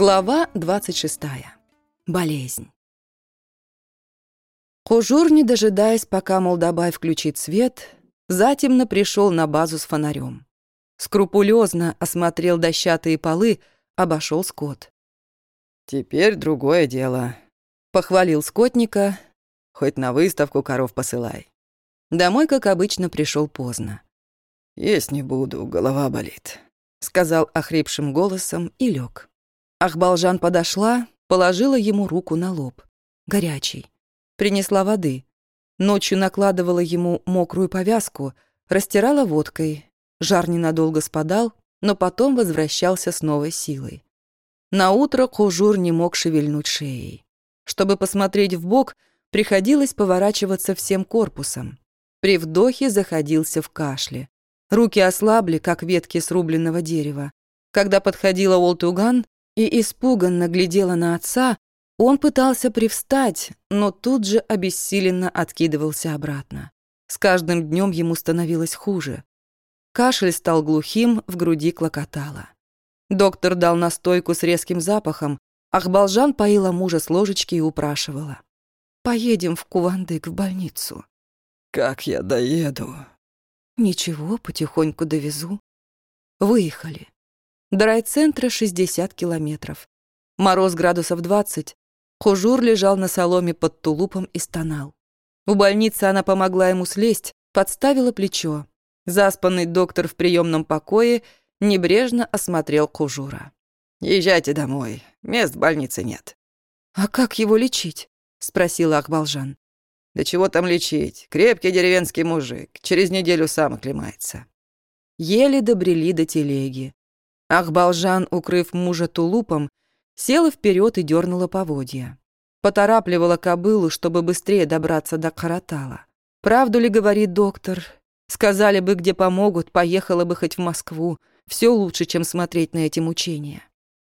Глава 26. Болезнь. Хужур, не дожидаясь, пока Молдобай включит свет, затемно пришел на базу с фонарем. Скрупулезно осмотрел дощатые полы, обошел скот. «Теперь другое дело», — похвалил скотника. «Хоть на выставку коров посылай». Домой, как обычно, пришел поздно. «Есть не буду, голова болит», — сказал охрипшим голосом и лег. Ахбалжан подошла, положила ему руку на лоб. Горячий. Принесла воды. Ночью накладывала ему мокрую повязку, растирала водкой. Жар ненадолго спадал, но потом возвращался с новой силой. На утро Хужур не мог шевельнуть шеей. Чтобы посмотреть в бок, приходилось поворачиваться всем корпусом. При вдохе заходился в кашле. Руки ослабли, как ветки срубленного дерева. Когда подходила Олтуган, и испуганно глядела на отца, он пытался привстать, но тут же обессиленно откидывался обратно. С каждым днем ему становилось хуже. Кашель стал глухим, в груди клокотало. Доктор дал настойку с резким запахом, Ахбалжан поила мужа с ложечки и упрашивала. «Поедем в Кувандык, в больницу». «Как я доеду?» «Ничего, потихоньку довезу». Выехали. До райцентра 60 километров. Мороз градусов 20. Хужур лежал на соломе под тулупом и стонал. У больницы она помогла ему слезть, подставила плечо. Заспанный доктор в приемном покое небрежно осмотрел Хужура. «Езжайте домой, мест в больнице нет». «А как его лечить?» — спросила Акбалжан. «Да чего там лечить? Крепкий деревенский мужик, через неделю сам оклемается». Еле добрели до телеги. Ахбалжан, укрыв мужа тулупом, села вперед и дернула поводья. Поторапливала кобылу, чтобы быстрее добраться до Каратала. «Правду ли говорит доктор? Сказали бы, где помогут, поехала бы хоть в Москву. Все лучше, чем смотреть на эти мучения».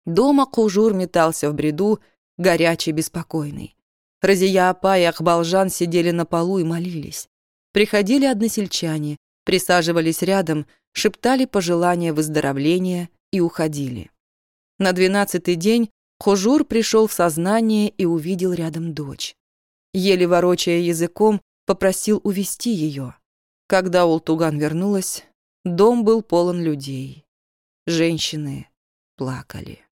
Дома Кужур метался в бреду, горячий, беспокойный. Разия Апа и Ахбалжан сидели на полу и молились. Приходили односельчане, присаживались рядом, шептали пожелания выздоровления и уходили. На двенадцатый день Хожур пришел в сознание и увидел рядом дочь. Еле ворочая языком, попросил увести ее. Когда Ултуган вернулась, дом был полон людей. Женщины плакали.